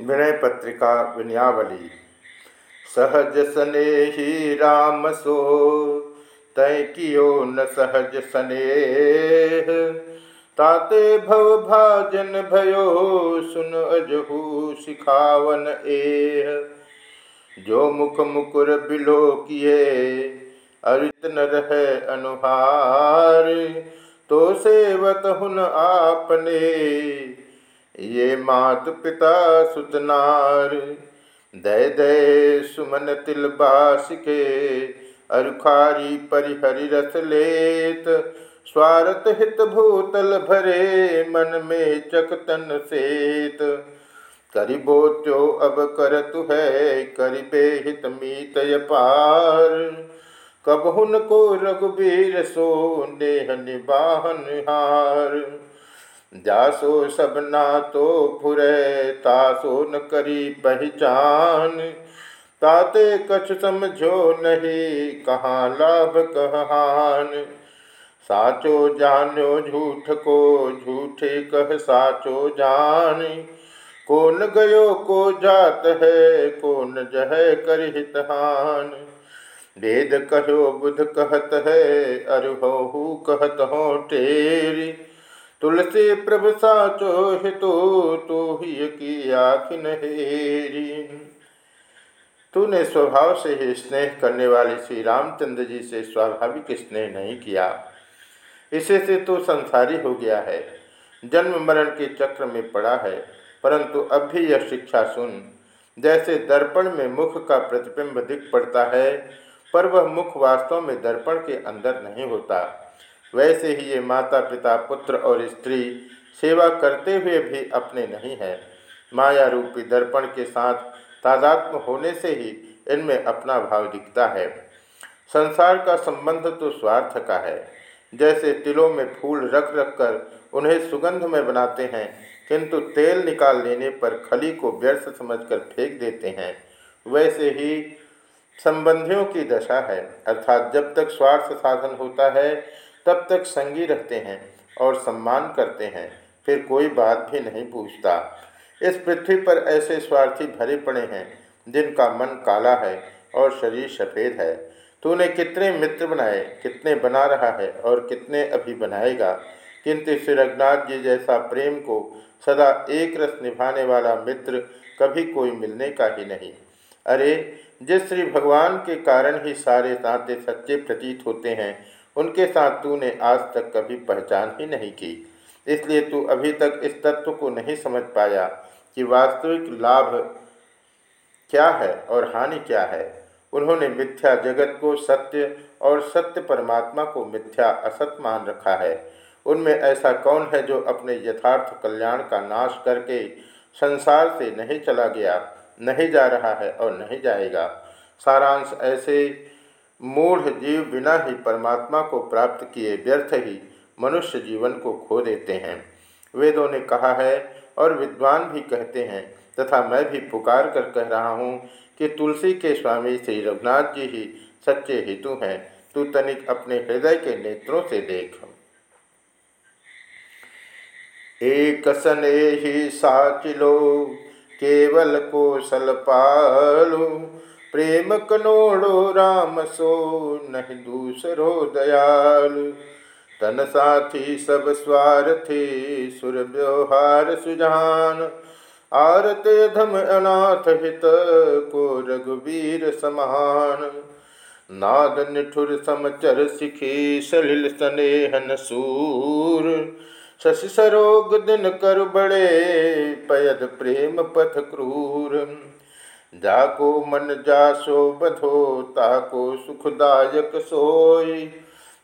विनय पत्रिका विनयावली। सहज सने ही राम सो तय कियो न सहज सने ताते भव भाजन भयो, सुन अजहू सिखावन एह। जो मुख मुकुर बिलो किए, अरित न रहे अनुहार। तो सेवत हुन आपने ये मात पिता सुतनार दय दय सुमन तिल बास के अरुखारी परिहरि रस लेत। स्वारत हित भूतल भरे मन में चकतन सेत। करिबो त्यो अब करतु है, करिबे हित मीत पार कब हुन को रघुबीर सो, नेह निबाहन हार जासो सब ना तो फुरे, तासो न करी पहचान। ताते कछ समझो नहीं, कहाँ लाभ कहान। साचो जानो झूठ को, झूठे कह साचो जान। कौन गयो को जात है, कौन जह कर हितहान। वेद कहो बुध कहत है अरुहु कहत हो टेरी। तुलसी प्रभु साचो हितो तो ही की आखिन हेरी तूने स्वभाव से ही स्नेह करने वाले श्री रामचंद्र जी से स्वाभाविक स्नेह नहीं किया। इसे से तो संसारी हो गया है, जन्म मरण के चक्र में पड़ा है, परंतु अब भी यह शिक्षा सुन। जैसे दर्पण में मुख का प्रतिबिंब दिख पड़ता है, पर वह मुख वास्तव में दर्पण के अंदर नहीं होता। वैसे ही ये माता पिता, पुत्र और स्त्री सेवा करते हुए भी अपने नहीं हैं। माया रूपी दर्पण के साथ तादात्म होने से ही इनमें अपना भाव दिखता है। संसार का संबंध तो स्वार्थ का है। जैसे तिलों में फूल रख रख कर उन्हें सुगंध में बनाते हैं, किंतु तेल निकाल लेने पर खली को व्यर्थ समझकर फेंक देते हैं। वैसे ही संबंधियों की दशा है, अर्थात जब तक स्वार्थ साधन होता है तब तक संगी रहते हैं और सम्मान करते हैं, फिर कोई बात भी नहीं पूछता। इस पृथ्वी पर ऐसे स्वार्थी भरे पड़े हैं, जिनका मन काला है और शरीर सफ़ेद है। तूने कितने मित्र बनाए, कितने बना रहा है और कितने अभी बनाएगा? किंतु श्री रघुनाथ जी जैसा प्रेम को सदा एक रस निभाने वाला मित्र कभी कोई मिलने का ही नहीं। अरे, जिस श्री भगवान के कारण ही सारे नाते सच्चे प्रतीत होते हैं उनके साथ तूने आज तक कभी पहचान ही नहीं की। इसलिए तू अभी तक इस तत्व को नहीं समझ पाया कि वास्तविक लाभ क्या है और हानि क्या है। उन्होंने मिथ्या जगत को सत्य और सत्य परमात्मा को मिथ्या असत मान रखा है। उनमें ऐसा कौन है जो अपने यथार्थ कल्याण का नाश करके संसार से नहीं चला गया, नहीं जा रहा है और नहीं जाएगा? सारांश ऐसे मूढ़ जीव बिना ही परमात्मा को प्राप्त किए व्यर्थ ही मनुष्य जीवन को खो देते हैं। वेदों ने कहा है, और विद्वान भी कहते हैं, तथा मैं भी पुकार कर कह रहा हूँ कि तुलसी के स्वामी श्री रघुनाथ जी ही सच्चे हेतु हैं। तू तनिक अपने हृदय के नेत्रों से देख। एक सने ही साचिलो, केवल कौशल पालू प्रेम कनोड़ो राम सो नहीं दूसरो दयाल। तन साथी सब स्वार्थी, सुर व्यवहार सुजान। आरते धम अनाथ हित को रघुवीर समान नाद निठुर समचर सिखी सलिल स्नेहन सूर। शशि सरोग दिन कर बड़े, पयद प्रेम पथ क्रूर। जाको मन जासो बधो, ताको सुखदायक सोय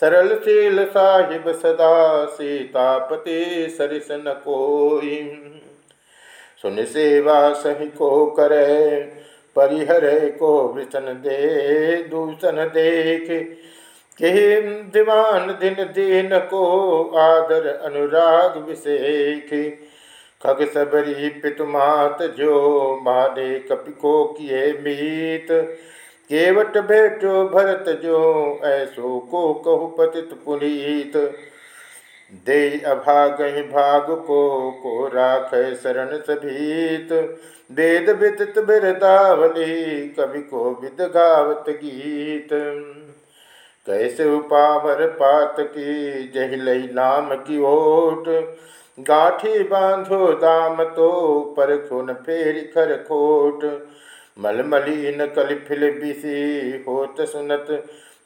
सरल शील साहिब सदा सीतापति सरिस न कोई। सुन सेवा सही को करे, परिहरे को वृषण दे, दूषण देख। के दीवान दिन दीन को आदर अनुराग विषेख खग सबरी पितुमात जो माने कपिको किए मीत। केवट भेटो भरत जो, ऐसो को कहु पतित पुनीत। दे अभाग भाग को को राख शरण सभीत। वेद विदित बिरदावली, कवि को विद गावत गीत। कैसे उपावर पात की, जहिलई नाम की ओट। गाठी बांधो दाम तो पर खुन फेर खर खोट। मलमलिन कलिफिल बिसी होत सुनत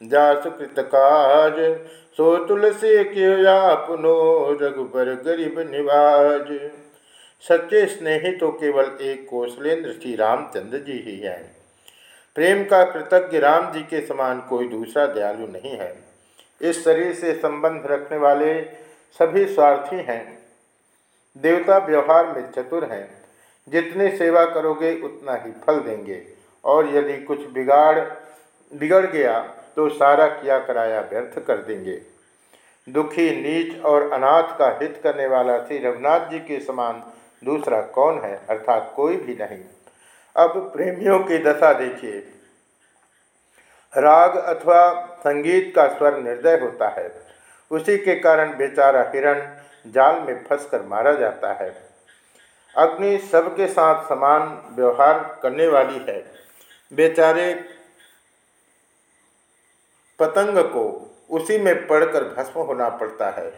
जासुकृत काज। सो तुलसी किया रघुबर गरीब निवाज। सच्चे स्नेही तो केवल एक कौशलेंद्र श्री रामचंद्र जी ही हैं। प्रेम का कृतज्ञ राम जी के समान कोई दूसरा दयालु नहीं है। इस शरीर से संबंध रखने वाले सभी स्वार्थी हैं। देवता व्यवहार में चतुर हैं। जितनी सेवा करोगे, उतना ही फल देंगे। और यदि कुछ बिगाड़, बिगड़ गया तो सारा किया कराया व्यर्थ कर देंगे। दुखी, नीच और अनाथ का हित करने वाला श्री रघुनाथ जी के समान दूसरा कौन है? अर्थात कोई भी नहीं। अब प्रेमियों की दशा देखिए। राग अथवा संगीत का स्वर निर्दय होता है। उसी के कारण बेचारा हिरण जाल में फंसकर मारा जाता है। अग्नि सबके साथ समान व्यवहार करने वाली है। बेचारे पतंग को उसी में पड़कर भस्म होना पड़ता है।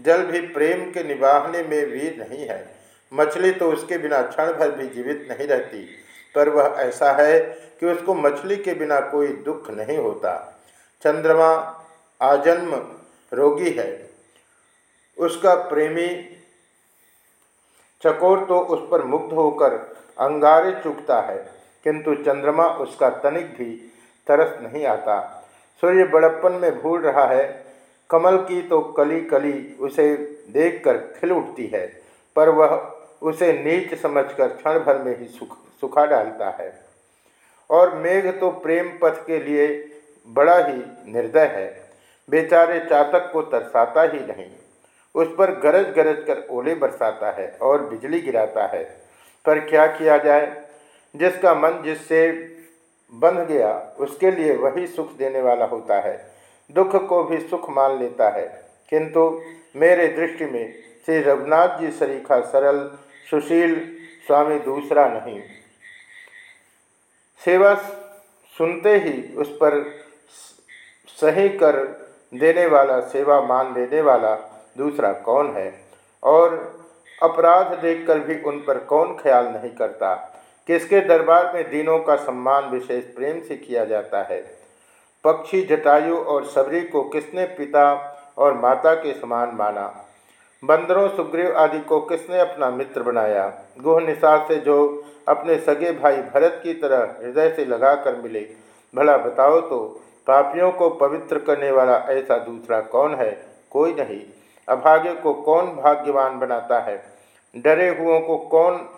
जल भी प्रेम के निभाने में वीर नहीं है। मछली तो उसके बिना क्षण भर भी जीवित नहीं रहती। पर वह ऐसा है कि उसको मछली के बिना कोई दुख नहीं होता। चंद्रमा आजन्म रोगी है। उसका प्रेमी चकोर तो उस पर मुग्ध होकर अंगारे चुकता है, किंतु चंद्रमा उसका तनिक भी तरस नहीं आता। सूर्य बड़प्पन में भूल रहा है, कमल की तो कली कली उसे देखकर खिल उठती है, पर वह उसे नीच समझकर क्षण भर में ही सुख, सुखा डालता है। और मेघ तो प्रेम पथ के लिए बड़ा ही निर्दय है, बेचारे चातक को तरसाता ही नहीं। उस पर गरज गरज कर ओले बरसाता है और बिजली गिराता है। पर क्या किया जाए? जिसका मन जिससे बंध गया, उसके लिए वही सुख देने वाला होता है। दुख को भी सुख मान लेता है। किंतु मेरे दृष्टि में श्री रघुनाथ जी सरीखा सरल, सुशील स्वामी दूसरा नहीं। सेवा सुनते ही उस पर सही कर देने वाला, सेवा मान लेने वाला दूसरा कौन है? और अपराध देखकर भी उन पर कौन ख्याल नहीं करता? किसके दरबार में दिनों का सम्मान विशेष प्रेम से किया जाता है? पक्षी, जटायु और सबरी को किसने पिता और माता के समान माना? बंदरों, सुग्रीव आदि को किसने अपना मित्र बनाया? गुह निषाद से जो अपने सगे भाई भरत की तरह हृदय से लगा कर मिले, भला बताओ तो पापियों को पवित्र करने वाला ऐसा दूसरा कौन है? कोई नहीं। अभागे को कौन भाग्यवान बनाता है? डरे हुओं को कौन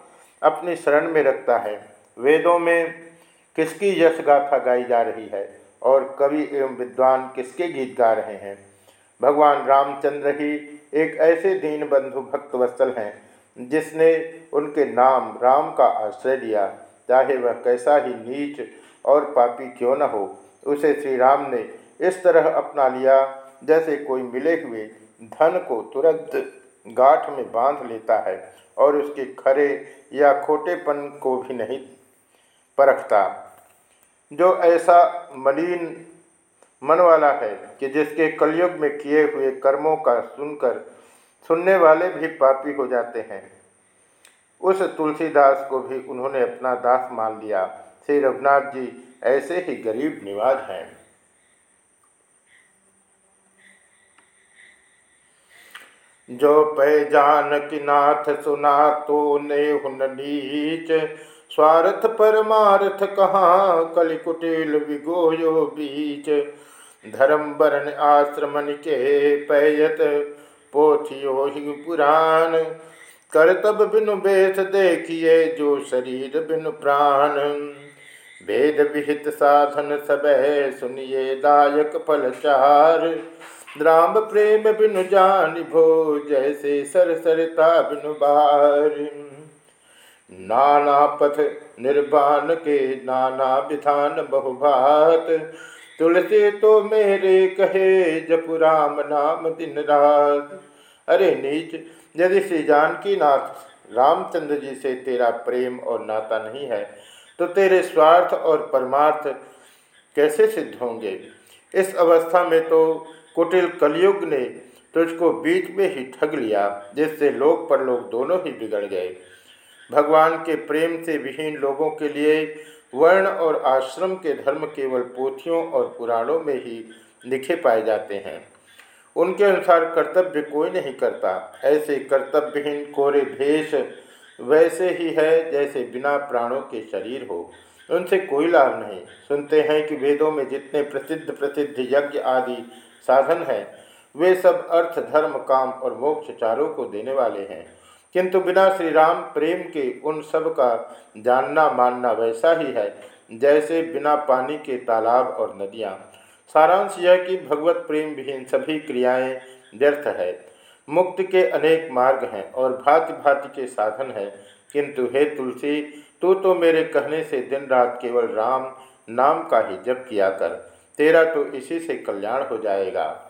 अपनी शरण में रखता है? वेदों में किसकी यश गाथा गाई जा रही है? और कवि एवं विद्वान किसके गीत गा रहे हैं? भगवान रामचंद्र ही एक ऐसे दीन बंधु भक्त वत्सल हैं, जिसने उनके नाम राम का आश्रय लिया। चाहे वह कैसा ही नीच और पापी क्यों न हो, उसे श्री राम ने इस तरह अपना लिया जैसे कोई मिले हुए धन को तुरंत गांठ में बाँध लेता है और उसके खरे या खोटेपन को भी नहीं परखता। जो ऐसा मलिन मन वाला है कि जिसके कलयुग में किए हुए कर्मों का सुनकर सुनने वाले भी पापी हो जाते हैं, उस तुलसीदास को भी उन्होंने अपना दास मान लिया। श्री रघुनाथ जी ऐसे ही गरीब निवाज हैं। जो पहचान की नाथ सुना तो ने हुन नीच। स्वार्थ परमार्थ कहाँ कलि कुटिल विगोयो बीच। धर्म वर्ण आश्रमन के पैयत पोथियो ही पुराण। करतब बिनु बेथ देखिए जो शरीर बिनु प्राण। वेद विहित साधन सब सुनिए दायक फल चार राम प्रेम बिनु जान भो, जैसे सर सरता बिनु बार। नाना पथ निर्वाण के नाना विधान बहुभात। तुलसी तो मेरे कहे, जपु राम नाम दिन रात। अरे नीच, यदि श्री जानकी नाथ रामचंद्र जी से तेरा प्रेम और नाता नहीं है तो तेरे स्वार्थ और परमार्थ कैसे सिद्ध होंगे? इस अवस्था में तो कुटिल कलयुग ने तुझको बीच में ही ठग लिया, जिससे लोग पर लोग दोनों ही बिगड़ गए। भगवान के प्रेम से विहीन लोगों के लिए वर्ण और आश्रम के धर्म केवल पोथियों और पुराणों में ही लिखे पाए जाते हैं। उनके अनुसार कर्तव्य कोई नहीं करता। ऐसे कर्तव्यहीन कोरे भेष वैसे ही है, जैसे बिना प्राणों के शरीर हो। उनसे कोई लाभ नहीं। सुनते हैं कि वेदों में जितने प्रसिद्ध प्रसिद्ध यज्ञ आदि साधन हैं। वे सब अर्थ, धर्म, काम और मोक्ष चारों को देने वाले हैं। किंतु बिना श्री राम प्रेम के उन सब का जानना मानना वैसा ही है, जैसे बिना पानी के तालाब और नदियाँ। सारांश यह कि भगवत प्रेम विहीन सभी क्रियाएँ व्यर्थ है। मुक्ति के अनेक मार्ग हैं और भांति भांति के साधन हैं। किंतु हे तुलसी, तू तो मेरे कहने से दिन रात केवल राम नाम का ही जप किया कर। तेरा तो इसी से कल्याण हो जाएगा।